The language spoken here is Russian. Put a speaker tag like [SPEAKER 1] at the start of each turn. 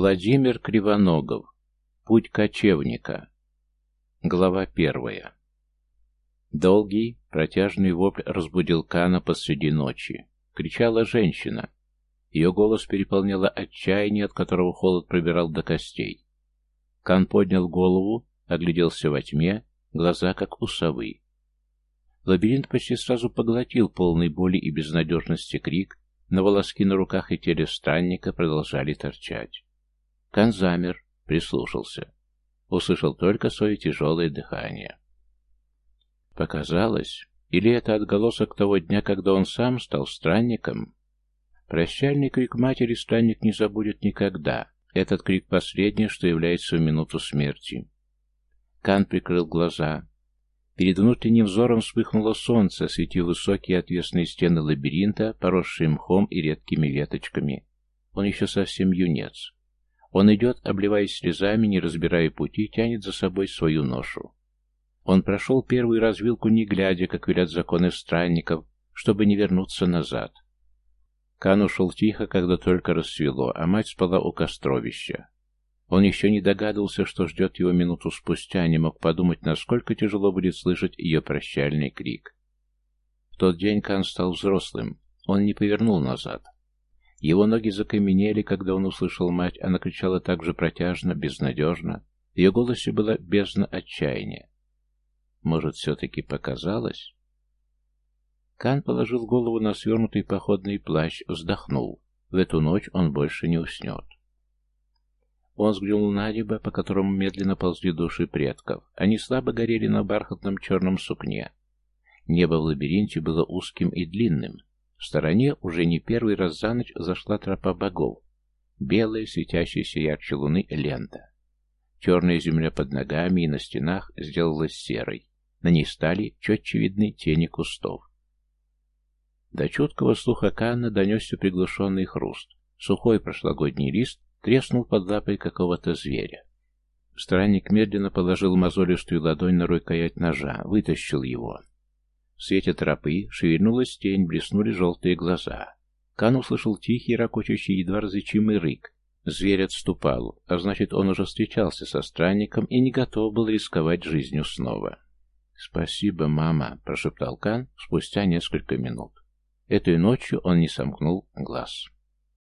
[SPEAKER 1] Владимир Кривоногов. Путь кочевника. Глава первая. Долгий, протяжный вопль разбудил Кана посреди ночи. Кричала женщина. Ее голос переполняло отчаяние, от которого холод пробирал до костей. Кан поднял голову, огляделся во тьме, глаза как у совы. Лабиринт почти сразу поглотил полный боли и безнадежности крик, но волоски на руках и теле странника продолжали торчать. Кан замер, прислушался. Услышал только свое тяжелое дыхание. Показалось, или это отголосок того дня, когда он сам стал странником? Прощальный крик матери странник не забудет никогда. Этот крик последний, что является в минуту смерти. Кан прикрыл глаза. Перед внутренним взором вспыхнуло солнце, светив высокие отвесные стены лабиринта, поросшие мхом и редкими веточками. Он еще совсем юнец. Он идет, обливаясь слезами, не разбирая пути, тянет за собой свою ношу. Он прошел первую развилку, не глядя, как велят законы странников, чтобы не вернуться назад. Кан ушел тихо, когда только рассвело, а мать спала у костровища. Он еще не догадывался, что ждет его минуту спустя, не мог подумать, насколько тяжело будет слышать ее прощальный крик. В тот день Кан стал взрослым, он не повернул назад. Его ноги закаменели, когда он услышал мать. Она кричала так же протяжно, безнадежно. В ее голосе была бездна отчаяния. Может, все-таки показалось? Кан положил голову на свернутый походный плащ, вздохнул. В эту ночь он больше не уснет. Он взглянул на небо, по которому медленно ползли души предков. Они слабо горели на бархатном черном сукне. Небо в лабиринте было узким и длинным, в стороне уже не первый раз за ночь зашла тропа богов. Белая, светящаяся ярче луны, лента. Черная земля под ногами и на стенах сделалась серой. На ней стали четче видны тени кустов. До чуткого слуха Канна донесся приглушенный хруст. Сухой прошлогодний лист треснул под лапой какого-то зверя. Странник медленно положил мозолистую ладонь на рукоять ножа, вытащил его. В свете тропы шевельнулась тень, блеснули желтые глаза. Кан услышал тихий, ракочущий, едва различимый рык. Зверь отступал, а значит, он уже встречался со странником и не готов был рисковать жизнью снова. «Спасибо, мама», — прошептал Кан спустя несколько минут. Этой ночью он не сомкнул глаз.